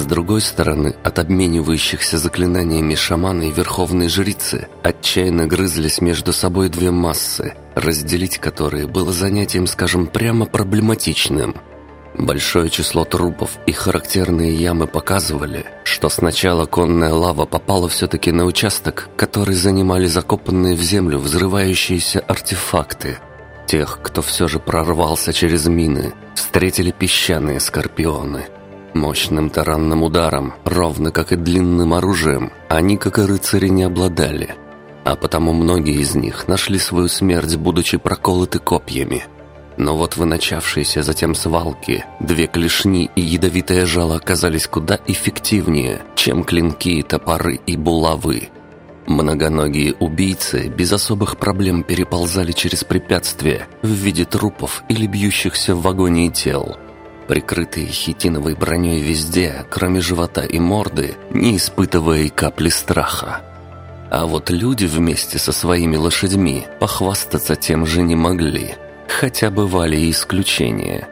С другой стороны, от обменивающихся заклинаниями шаманы и верховные жрицы отчаянно грызлись между собой две массы, разделить которые было занятием, скажем, прямо проблематичным. Большое число трупов и характерные ямы показывали, что сначала конная лава попала все-таки на участок, который занимали закопанные в землю взрывающиеся артефакты. Тех, кто все же прорвался через мины, встретили песчаные скорпионы – Мощным таранным ударом, ровно как и длинным оружием, они, как и рыцари, не обладали. А потому многие из них нашли свою смерть, будучи проколоты копьями. Но вот в начавшейся затем свалке две клешни и ядовитое жало оказались куда эффективнее, чем клинки, топоры и булавы. Многоногие убийцы без особых проблем переползали через препятствия в виде трупов или бьющихся в агонии тел – прикрытые хитиновой броней везде, кроме живота и морды, не испытывая и капли страха. А вот люди вместе со своими лошадьми похвастаться тем же не могли, хотя бывали и исключения.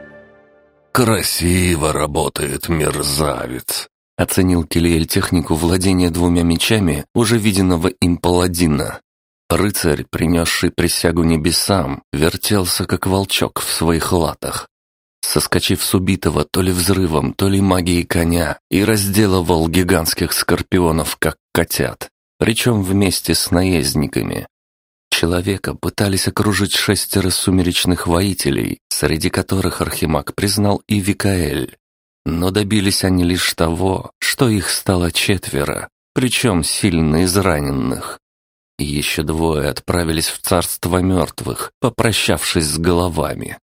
«Красиво работает мерзавец», — оценил Келиэль технику владения двумя мечами уже виденного им паладина. Рыцарь, принесший присягу небесам, вертелся как волчок в своих латах, соскочив с убитого то ли взрывом, то ли магией коня, и разделывал гигантских скорпионов, как котят, причем вместе с наездниками. Человека пытались окружить шестеро сумеречных воителей, среди которых Архимаг признал и Викаэль. Но добились они лишь того, что их стало четверо, причем сильно израненных. И еще двое отправились в царство мертвых, попрощавшись с головами.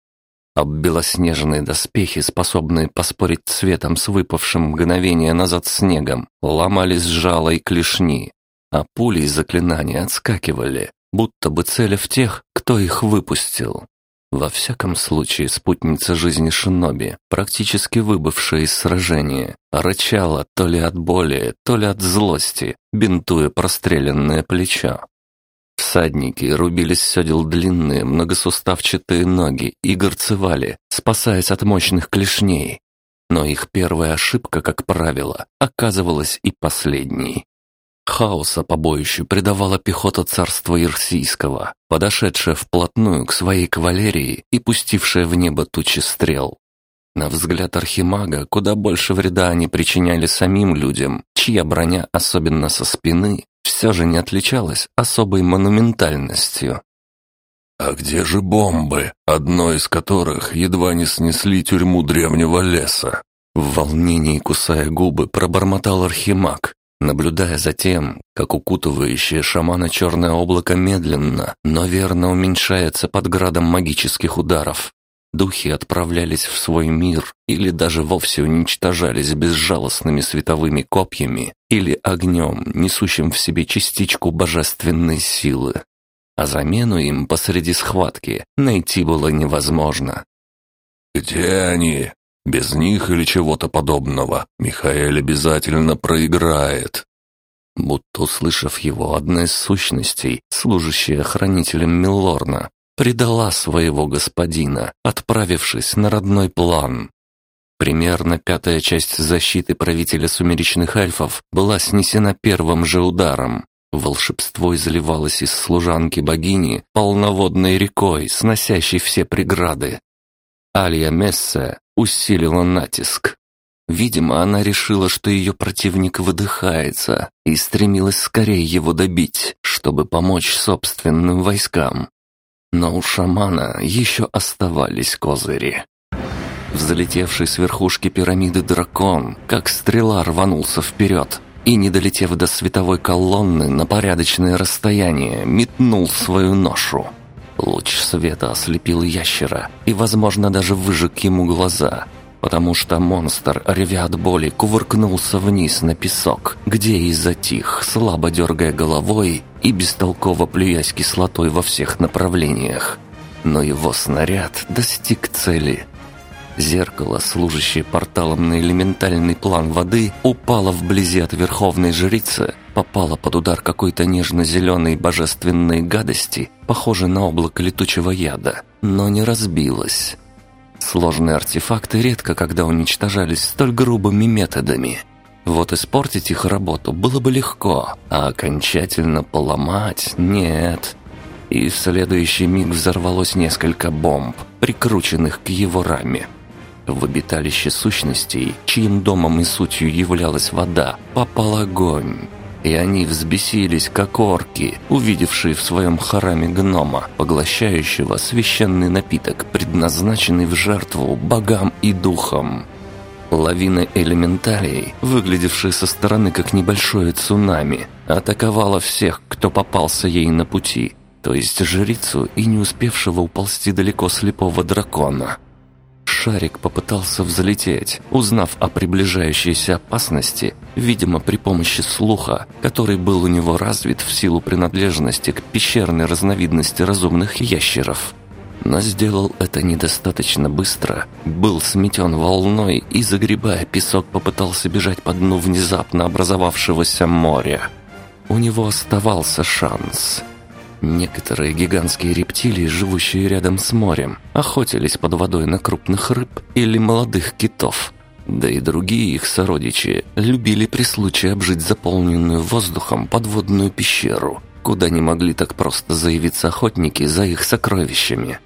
Об белоснежные доспехи, способные поспорить цветом с выпавшим мгновение назад снегом, ломались жало и клешни, а пули из заклинания отскакивали, будто бы целя в тех, кто их выпустил. Во всяком случае, спутница жизни Шиноби, практически выбывшая из сражения, рычала то ли от боли, то ли от злости, бинтуя простреленное плечо. Всадники рубились с длинные, многосуставчатые ноги и горцевали, спасаясь от мощных клешней. Но их первая ошибка, как правило, оказывалась и последней. Хаоса побоищу придавала пехота царства Ирсийского, подошедшая вплотную к своей кавалерии и пустившая в небо тучи стрел. На взгляд Архимага, куда больше вреда они причиняли самим людям, чья броня, особенно со спины, все же не отличалась особой монументальностью. «А где же бомбы, одной из которых едва не снесли тюрьму древнего леса?» В волнении, кусая губы, пробормотал Архимаг, наблюдая за тем, как укутывающее шамана черное облако медленно, но верно уменьшается под градом магических ударов. Духи отправлялись в свой мир или даже вовсе уничтожались безжалостными световыми копьями или огнем, несущим в себе частичку божественной силы. А замену им посреди схватки найти было невозможно. «Где они? Без них или чего-то подобного Михаил обязательно проиграет». Будто услышав его, одна из сущностей, служащая хранителем Миллорна, предала своего господина, отправившись на родной план. Примерно пятая часть защиты правителя сумеречных эльфов была снесена первым же ударом. Волшебство изливалось из служанки богини полноводной рекой, сносящей все преграды. Алия Месса усилила натиск. Видимо, она решила, что ее противник выдыхается, и стремилась скорее его добить, чтобы помочь собственным войскам. Но у шамана еще оставались козыри. Взлетевший с верхушки пирамиды дракон, как стрела рванулся вперед, и, не долетев до световой колонны на порядочное расстояние, метнул свою ношу. Луч света ослепил ящера и, возможно, даже выжег ему глаза, потому что монстр, ревя от боли, кувыркнулся вниз на песок, где и затих, слабо дергая головой и бестолково плюясь кислотой во всех направлениях. Но его снаряд достиг цели. Зеркало, служащее порталом на элементальный план воды, упало вблизи от верховной жрицы, попало под удар какой-то нежно-зеленой божественной гадости, похожей на облако летучего яда, но не разбилось. Сложные артефакты редко когда уничтожались столь грубыми методами, Вот испортить их работу было бы легко, а окончательно поломать – нет. И в следующий миг взорвалось несколько бомб, прикрученных к его раме. В обиталище сущностей, чьим домом и сутью являлась вода, попал огонь. И они взбесились, как орки, увидевшие в своем храме гнома, поглощающего священный напиток, предназначенный в жертву богам и духам. Лавина элементалей, выглядевшая со стороны как небольшое цунами, атаковала всех, кто попался ей на пути, то есть жрицу и не успевшего уползти далеко слепого дракона. Шарик попытался взлететь, узнав о приближающейся опасности, видимо, при помощи слуха, который был у него развит в силу принадлежности к пещерной разновидности разумных ящеров – но сделал это недостаточно быстро, был сметен волной и, загребая песок, попытался бежать по дну внезапно образовавшегося моря. У него оставался шанс. Некоторые гигантские рептилии, живущие рядом с морем, охотились под водой на крупных рыб или молодых китов. Да и другие их сородичи любили при случае обжить заполненную воздухом подводную пещеру, куда не могли так просто заявиться охотники за их сокровищами.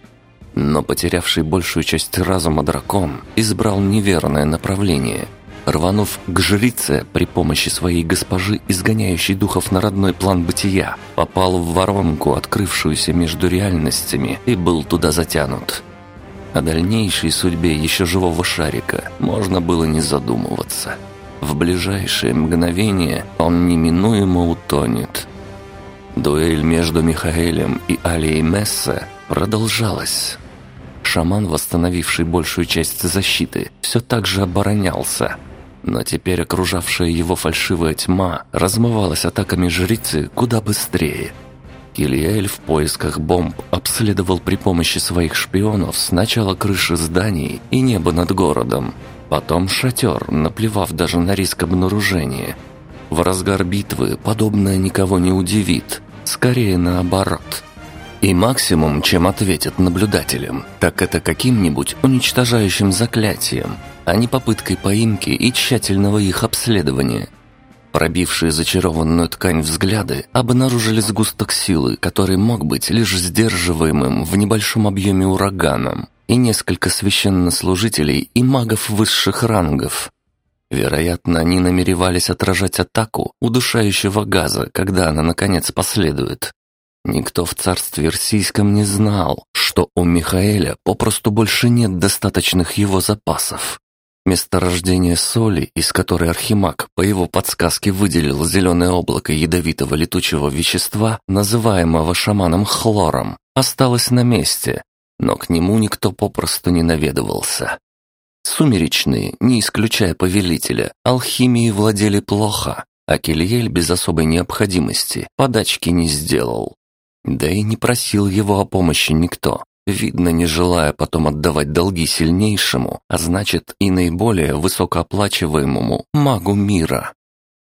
Но потерявший большую часть разума дракон избрал неверное направление. Рванув к жрице при помощи своей госпожи, изгоняющей духов на родной план бытия, попал в воронку, открывшуюся между реальностями, и был туда затянут. О дальнейшей судьбе еще живого шарика можно было не задумываться. В ближайшее мгновение он неминуемо утонет. Дуэль между Михаэлем и Алией Месса продолжалась. Шаман, восстановивший большую часть защиты, все так же оборонялся. Но теперь окружавшая его фальшивая тьма размывалась атаками жрицы куда быстрее. Килиэль в поисках бомб обследовал при помощи своих шпионов сначала крыши зданий и небо над городом, потом шатер, наплевав даже на риск обнаружения. В разгар битвы подобное никого не удивит, скорее наоборот – и максимум, чем ответят наблюдателям, так это каким-нибудь уничтожающим заклятием, а не попыткой поимки и тщательного их обследования. Пробившие зачарованную ткань взгляды обнаружили сгусток силы, который мог быть лишь сдерживаемым в небольшом объеме ураганом, и несколько священнослужителей и магов высших рангов. Вероятно, они намеревались отражать атаку удушающего газа, когда она наконец последует. Никто в царстве Российском не знал, что у Михаэля попросту больше нет достаточных его запасов. Месторождение соли, из которой Архимаг по его подсказке выделил зеленое облако ядовитого летучего вещества, называемого шаманом хлором, осталось на месте, но к нему никто попросту не наведывался. Сумеречные, не исключая повелителя, алхимией владели плохо, а Кельель без особой необходимости подачки не сделал. Да и не просил его о помощи никто, видно, не желая потом отдавать долги сильнейшему, а значит и наиболее высокооплачиваемому магу мира.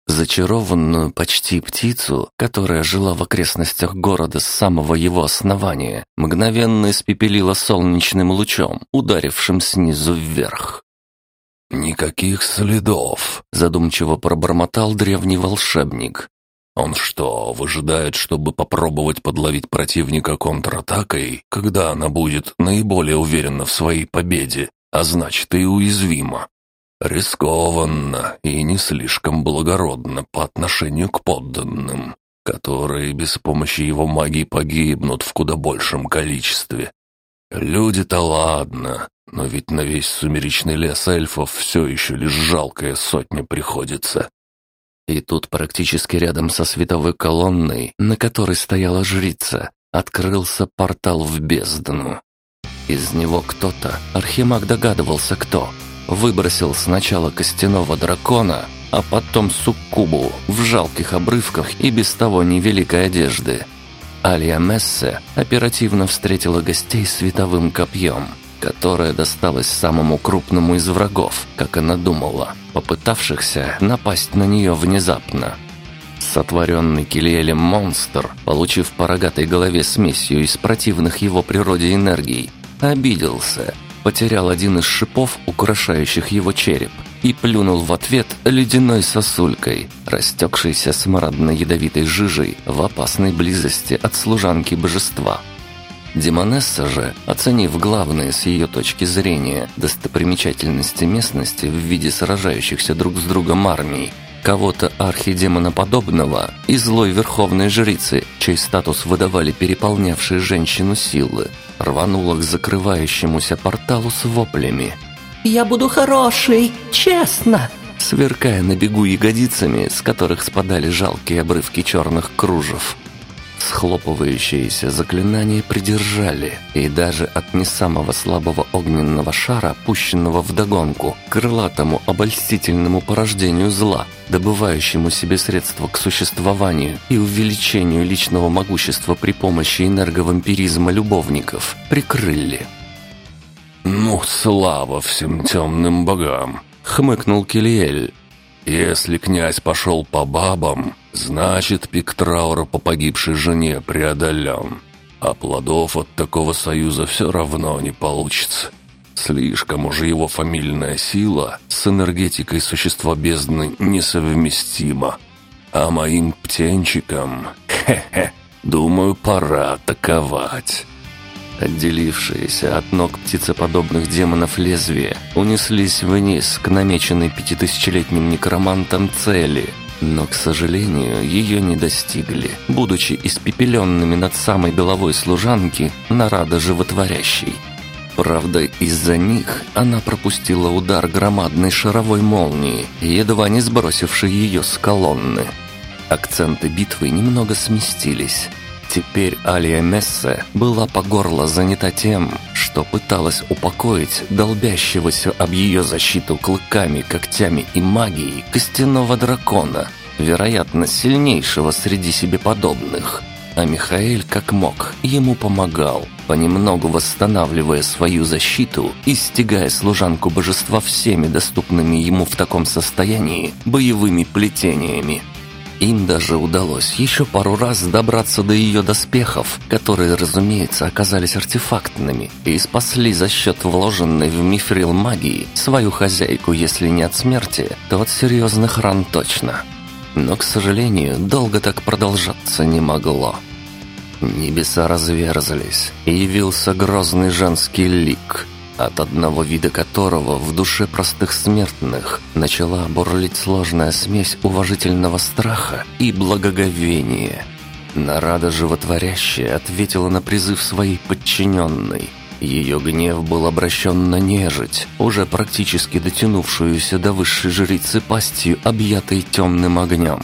Зачарованную почти птицу, которая жила в окрестностях города с самого его основания, мгновенно испепелила солнечным лучом, ударившим снизу вверх. «Никаких следов», — задумчиво пробормотал древний волшебник. Он что, выжидает, чтобы попробовать подловить противника контратакой, когда она будет наиболее уверена в своей победе, а значит и уязвима? Рискованно и не слишком благородно по отношению к подданным, которые без помощи его магии погибнут в куда большем количестве. Люди-то ладно, но ведь на весь сумеречный лес эльфов все еще лишь жалкая сотня приходится. И тут практически рядом со световой колонной, на которой стояла жрица, открылся портал в бездну. Из него кто-то, Архимаг догадывался кто, выбросил сначала костяного дракона, а потом суккубу в жалких обрывках и без того невеликой одежды. Алия Мессе оперативно встретила гостей световым копьем – которая досталась самому крупному из врагов, как она думала, попытавшихся напасть на нее внезапно. Сотворенный Килиэлем монстр, получив по рогатой голове смесью из противных его природе энергий, обиделся, потерял один из шипов, украшающих его череп, и плюнул в ответ ледяной сосулькой, растекшейся смрадно-ядовитой жижей в опасной близости от служанки божества. Демонесса же, оценив главные с ее точки зрения достопримечательности местности в виде сражающихся друг с другом армий, кого-то архидемоноподобного и злой верховной жрицы, чей статус выдавали переполнявшие женщину силы, рванула к закрывающемуся порталу с воплями. «Я буду хороший, честно!» Сверкая на бегу ягодицами, с которых спадали жалкие обрывки черных кружев – Схлопывающиеся заклинания придержали, и даже от не самого слабого огненного шара, пущенного вдогонку, крылатому обольстительному порождению зла, добывающему себе средства к существованию и увеличению личного могущества при помощи энерговампиризма любовников, прикрыли. «Ну, слава всем темным богам!» — хмыкнул Килиэль. «Если князь пошел по бабам, Значит, пик траура по погибшей жене преодолен. А плодов от такого союза все равно не получится. Слишком уже его фамильная сила с энергетикой существа бездны несовместима. А моим птенчикам, хе-хе, думаю, пора атаковать. Отделившиеся от ног птицеподобных демонов лезвия унеслись вниз к намеченной пятитысячелетним некромантам цели – но, к сожалению, ее не достигли, будучи испепеленными над самой головой служанки нарада животворящей. Правда, из-за них она пропустила удар громадной шаровой молнии, едва не сбросившей ее с колонны. Акценты битвы немного сместились. Теперь Алия Мессе была по горло занята тем, что пыталась упокоить долбящегося об ее защиту клыками, когтями и магией костяного дракона, вероятно, сильнейшего среди себе подобных. А Михаэль, как мог, ему помогал, понемногу восстанавливая свою защиту и стягая служанку божества всеми доступными ему в таком состоянии боевыми плетениями. Им даже удалось еще пару раз добраться до ее доспехов, которые, разумеется, оказались артефактными, и спасли за счет вложенной в мифрил магии свою хозяйку, если не от смерти, то от серьезных ран точно. Но, к сожалению, долго так продолжаться не могло. Небеса разверзались, и явился грозный женский лик – от одного вида которого в душе простых смертных начала бурлить сложная смесь уважительного страха и благоговения. Нарада животворящая ответила на призыв своей подчиненной. Ее гнев был обращен на нежить, уже практически дотянувшуюся до высшей жрицы пастью, объятой темным огнем.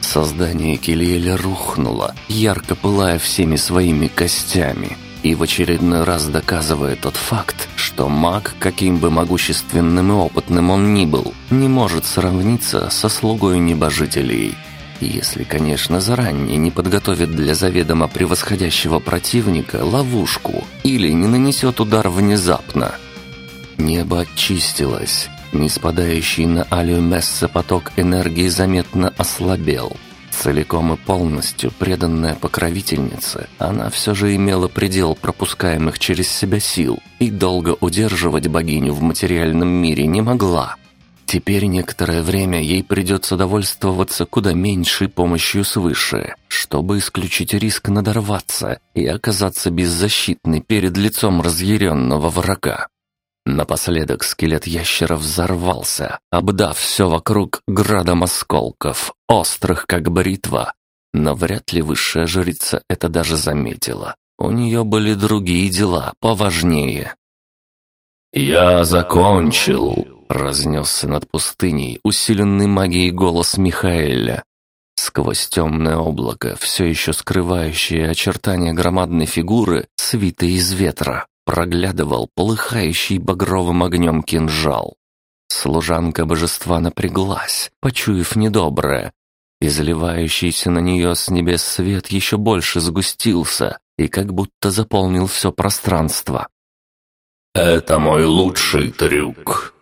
Создание Келиэля рухнуло, ярко пылая всеми своими костями – и в очередной раз доказывая тот факт, что маг, каким бы могущественным и опытным он ни был, не может сравниться со слугой небожителей. Если, конечно, заранее не подготовит для заведомо превосходящего противника ловушку или не нанесет удар внезапно. Небо очистилось, не спадающий на Алию Месса поток энергии заметно ослабел – Целиком и полностью преданная покровительнице, она все же имела предел пропускаемых через себя сил и долго удерживать богиню в материальном мире не могла. Теперь некоторое время ей придется довольствоваться куда меньшей помощью свыше, чтобы исключить риск надорваться и оказаться беззащитной перед лицом разъяренного врага. Напоследок скелет ящера взорвался, обдав все вокруг градом осколков, острых как бритва. Но вряд ли высшая жрица это даже заметила. У нее были другие дела, поважнее. «Я закончил», — разнесся над пустыней усиленный магией голос Михаэля. Сквозь темное облако, все еще скрывающее очертания громадной фигуры, свитой из ветра, проглядывал полыхающий багровым огнем кинжал. Служанка божества напряглась, почуяв недоброе. Изливающийся на нее с небес свет еще больше сгустился и как будто заполнил все пространство. «Это мой лучший трюк!»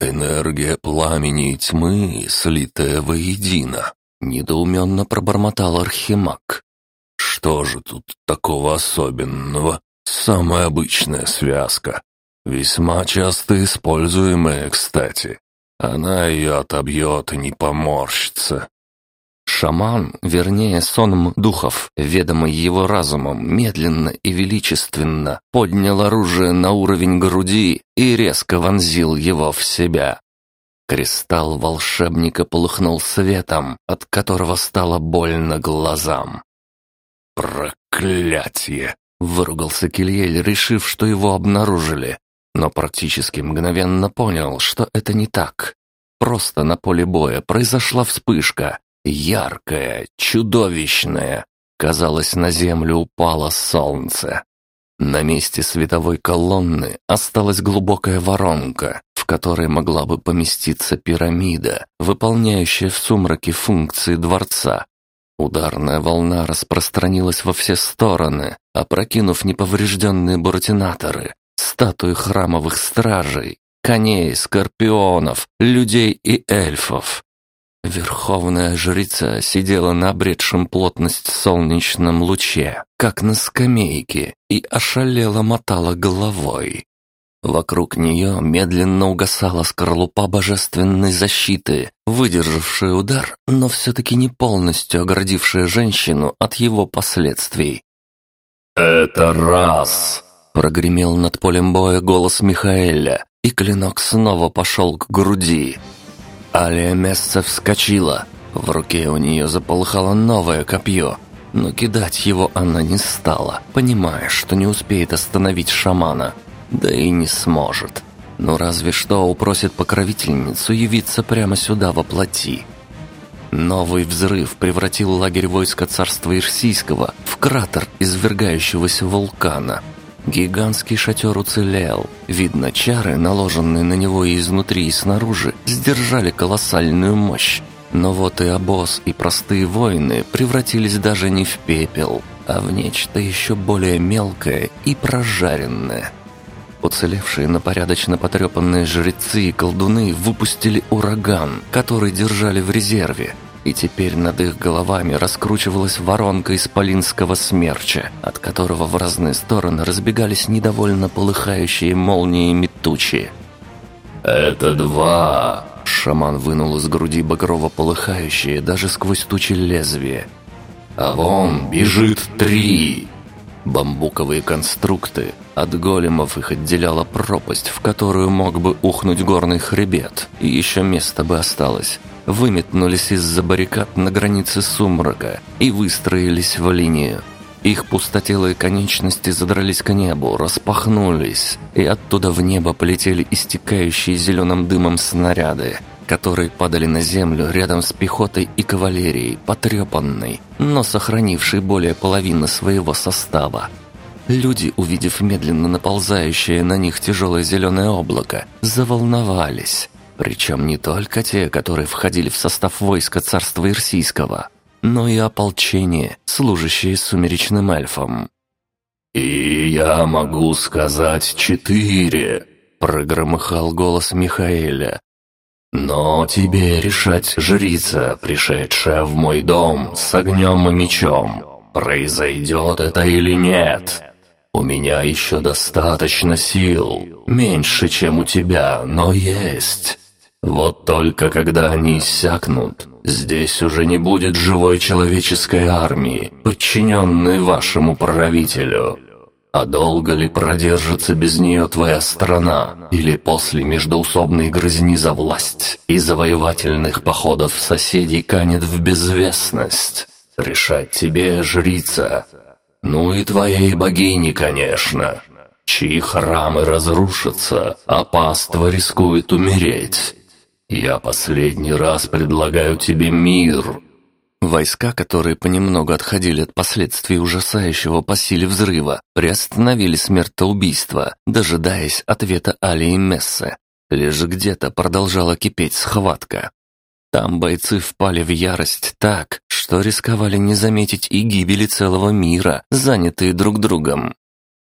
Энергия пламени и тьмы, слитая воедино, недоуменно пробормотал Архимаг. «Что же тут такого особенного?» Самая обычная связка. Весьма часто используемая, кстати. Она ее отобьет и не поморщится. Шаман, вернее, сонм духов, ведомый его разумом, медленно и величественно поднял оружие на уровень груди и резко вонзил его в себя. Кристалл волшебника полыхнул светом, от которого стало больно глазам. «Проклятие!» — выругался Кильель, решив, что его обнаружили, но практически мгновенно понял, что это не так. Просто на поле боя произошла вспышка, яркая, чудовищная. Казалось, на землю упало солнце. На месте световой колонны осталась глубокая воронка, в которой могла бы поместиться пирамида, выполняющая в сумраке функции дворца. Ударная волна распространилась во все стороны, опрокинув неповрежденные буратинаторы, статуи храмовых стражей, коней, скорпионов, людей и эльфов. Верховная жрица сидела на обретшем плотность солнечном луче, как на скамейке, и ошалело мотала головой. Вокруг нее медленно угасала скорлупа божественной защиты, выдержавшая удар, но все-таки не полностью оградившая женщину от его последствий. «Это раз!» — прогремел над полем боя голос Михаэля, и клинок снова пошел к груди. Алия Месса вскочила. В руке у нее заполыхало новое копье, но кидать его она не стала, понимая, что не успеет остановить шамана. Да и не сможет. Ну разве что упросит покровительницу явиться прямо сюда во плоти. Новый взрыв превратил лагерь войска царства Ирсийского в кратер извергающегося вулкана – Гигантский шатер уцелел. Видно, чары, наложенные на него и изнутри, и снаружи, сдержали колоссальную мощь. Но вот и обоз, и простые воины превратились даже не в пепел, а в нечто еще более мелкое и прожаренное. Уцелевшие на порядочно потрепанные жрецы и колдуны выпустили ураган, который держали в резерве, и теперь над их головами раскручивалась воронка исполинского смерча, от которого в разные стороны разбегались недовольно полыхающие молниями тучи. «Это два!» Шаман вынул из груди багрово полыхающее даже сквозь тучи лезвие. «А вон бежит три!» Бамбуковые конструкты, от големов их отделяла пропасть, в которую мог бы ухнуть горный хребет, и еще место бы осталось выметнулись из-за баррикад на границе сумрака и выстроились в линию. Их пустотелые конечности задрались к небу, распахнулись, и оттуда в небо полетели истекающие зеленым дымом снаряды, которые падали на землю рядом с пехотой и кавалерией, потрепанной, но сохранившей более половины своего состава. Люди, увидев медленно наползающее на них тяжелое зеленое облако, заволновались. Причем не только те, которые входили в состав войска царства Ирсийского, но и ополчение, служащее сумеречным эльфам. «И я могу сказать четыре», — прогромыхал голос Михаэля. «Но тебе решать, жрица, пришедшая в мой дом с огнем и мечом, произойдет это или нет. У меня еще достаточно сил, меньше, чем у тебя, но есть. Вот только когда они иссякнут, здесь уже не будет живой человеческой армии, подчиненной вашему правителю. А долго ли продержится без нее твоя страна? Или после междоусобной грызни за власть и завоевательных походов соседей канет в безвестность? Решать тебе, жрица. Ну и твоей богини, конечно, чьи храмы разрушатся, а паства рискует умереть. «Я последний раз предлагаю тебе мир!» Войска, которые понемногу отходили от последствий ужасающего по силе взрыва, приостановили смертоубийство, дожидаясь ответа Али и Мессы. Лишь где-то продолжала кипеть схватка. Там бойцы впали в ярость так, что рисковали не заметить и гибели целого мира, занятые друг другом.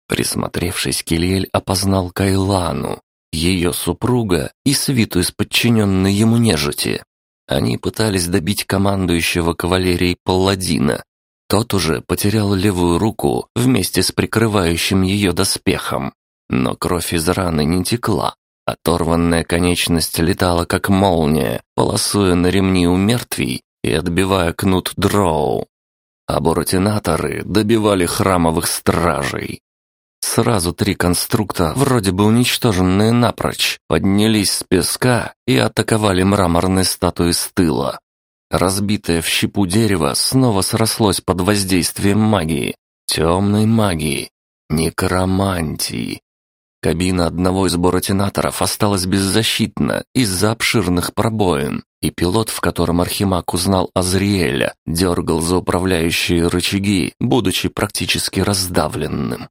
Присмотревшись, Кильель опознал Кайлану, ее супруга и свиту из подчиненной ему нежити. Они пытались добить командующего кавалерией Палладина. Тот уже потерял левую руку вместе с прикрывающим ее доспехом. Но кровь из раны не текла, Оторванная конечность летала как молния, полосуя на ремни у мертвей и отбивая кнут дроу. Аборотинаторы добивали храмовых стражей. Сразу три конструкта, вроде бы уничтоженные напрочь, поднялись с песка и атаковали мраморные статуи с тыла. Разбитое в щепу дерево снова срослось под воздействием магии. Темной магии. Некромантии. Кабина одного из боротинаторов осталась беззащитна из-за обширных пробоин, и пилот, в котором Архимаг узнал Азриэля, дергал за управляющие рычаги, будучи практически раздавленным.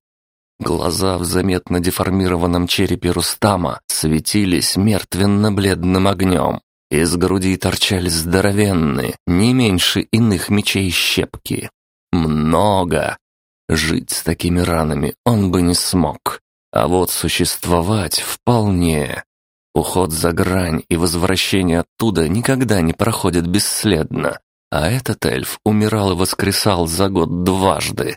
Глаза в заметно деформированном черепе Рустама светились мертвенно-бледным огнем. Из груди торчали здоровенные, не меньше иных мечей щепки. Много. Жить с такими ранами он бы не смог. А вот существовать вполне. Уход за грань и возвращение оттуда никогда не проходят бесследно. А этот эльф умирал и воскресал за год дважды.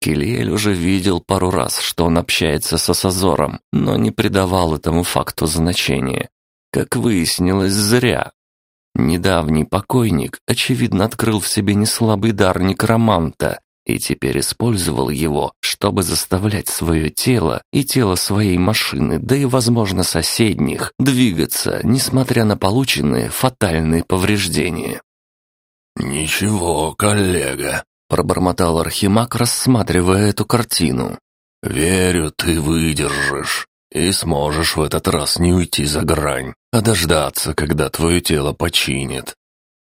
Килиэль уже видел пару раз, что он общается с Асазором, но не придавал этому факту значения. Как выяснилось, зря. Недавний покойник, очевидно, открыл в себе неслабый дар некроманта и теперь использовал его, чтобы заставлять свое тело и тело своей машины, да и, возможно, соседних, двигаться, несмотря на полученные фатальные повреждения. «Ничего, коллега», Пробормотал Архимаг, рассматривая эту картину. «Верю, ты выдержишь и сможешь в этот раз не уйти за грань, а дождаться, когда твое тело починит.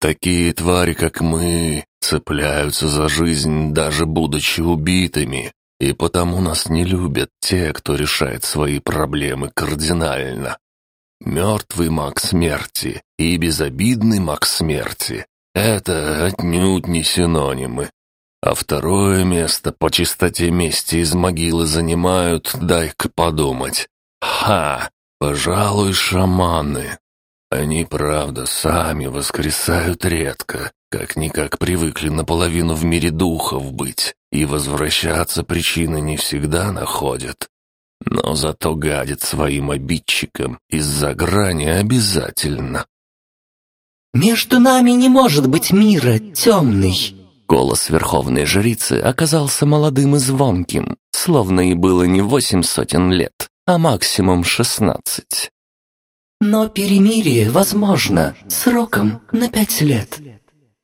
Такие твари, как мы, цепляются за жизнь, даже будучи убитыми, и потому нас не любят те, кто решает свои проблемы кардинально. Мертвый маг смерти и безобидный маг смерти — это отнюдь не синонимы. А второе место по чистоте мести из могилы занимают, дай-ка подумать. Ха! Пожалуй, шаманы. Они, правда, сами воскресают редко, как-никак привыкли наполовину в мире духов быть, и возвращаться причины не всегда находят. Но зато гадят своим обидчикам из-за грани обязательно. «Между нами не может быть мира, темный!» Голос верховной жрицы оказался молодым и звонким, словно и было не восемь сотен лет, а максимум шестнадцать. «Но перемирие возможно сроком на пять лет».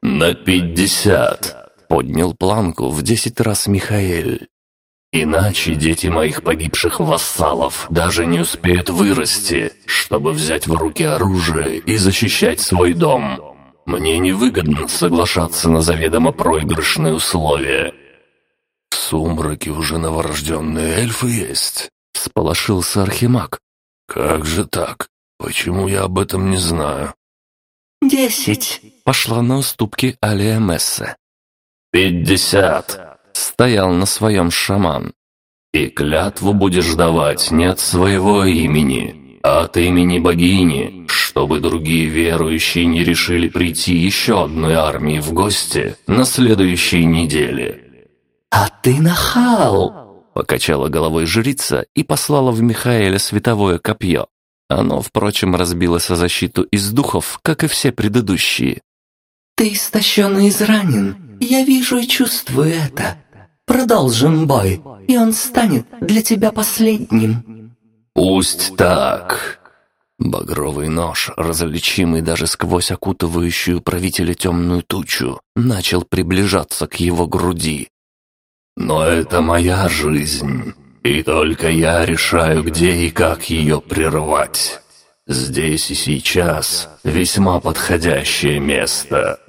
«На пятьдесят!» — поднял планку в десять раз Михаэль. «Иначе дети моих погибших вассалов даже не успеют вырасти, чтобы взять в руки оружие и защищать свой дом». Мне невыгодно соглашаться на заведомо проигрышные условия. В сумраке уже новорожденные эльфы есть, всполошился Архимаг. Как же так? Почему я об этом не знаю? «Десять!» — пошла на уступки Алия Месса. «Пятьдесят!» — стоял на своем шаман. «И клятву будешь давать не от своего имени, от имени богини, чтобы другие верующие не решили прийти еще одной армии в гости на следующей неделе». «А ты нахал!» — покачала головой жрица и послала в Михаэля световое копье. Оно, впрочем, разбилось о защиту из духов, как и все предыдущие. «Ты истощен и изранен. Я вижу и чувствую это. Продолжим бой, и он станет для тебя последним». «Пусть так», Багровый нож, различимый даже сквозь окутывающую правителя темную тучу, начал приближаться к его груди. «Но это моя жизнь, и только я решаю, где и как ее прервать. Здесь и сейчас весьма подходящее место.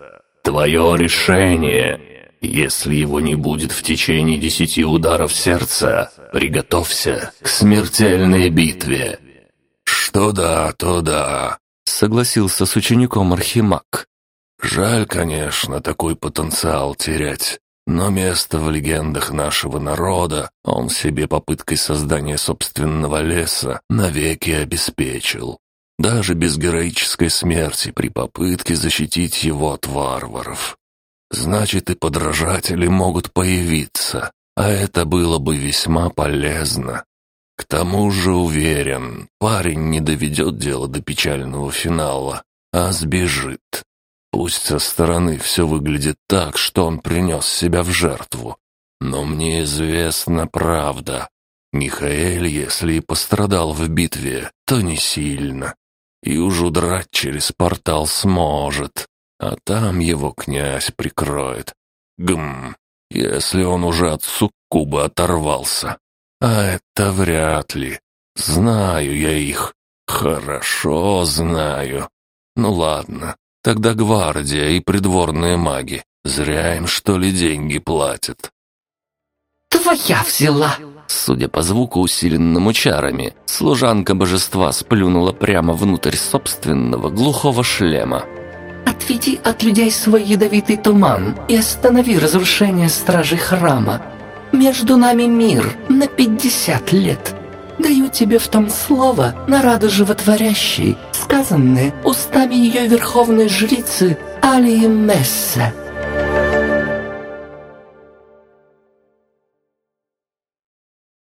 Твое решение. Если его не будет в течение десяти ударов сердца, приготовься к смертельной битве». «Что да, то да», — согласился с учеником Архимаг. «Жаль, конечно, такой потенциал терять, но место в легендах нашего народа он себе попыткой создания собственного леса навеки обеспечил. Даже без героической смерти при попытке защитить его от варваров. Значит, и подражатели могут появиться, а это было бы весьма полезно. К тому же уверен, парень не доведет дело до печального финала, а сбежит. Пусть со стороны все выглядит так, что он принес себя в жертву. Но мне известна правда. Михаэль, если и пострадал в битве, то не сильно. И уж удрать через портал сможет, а там его князь прикроет. Гм, если он уже от суккуба оторвался. А это вряд ли. Знаю я их. Хорошо знаю. Ну ладно, тогда гвардия и придворные маги. Зря им, что ли, деньги платят. «Твоя взяла!» Судя по звуку, усиленному чарами, служанка божества сплюнула прямо внутрь собственного глухого шлема. «Отведи от людей свой ядовитый туман и останови разрушение стражей храма. Между нами мир на пятьдесят лет. Даю тебе в том слово, народу животворящий, сказанное устами ее верховной жрицы Алии Месса».